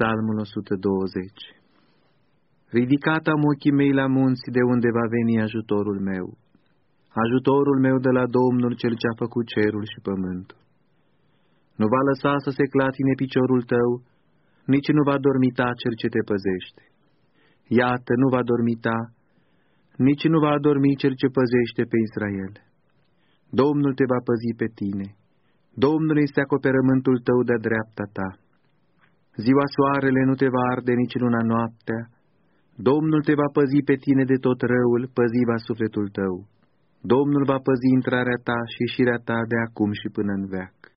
Psalmul 120 Ridicat am ochii mei la munți de unde va veni ajutorul meu. Ajutorul meu de la Domnul cel ce-a făcut cerul și pământul. Nu va lăsa să se clatine piciorul tău, nici nu va dormita cel ce te păzește. Iată, nu va dormita, nici nu va dormi cel ce păzește pe Israel. Domnul te va păzi pe tine. Domnul este acoperământul tău de-a dreapta ta. Ziua soarele nu te va arde nici luna noaptea. Domnul te va păzi pe tine de tot răul, păzi va sufletul tău. Domnul va păzi intrarea ta și ieșirea ta de acum și până în veac.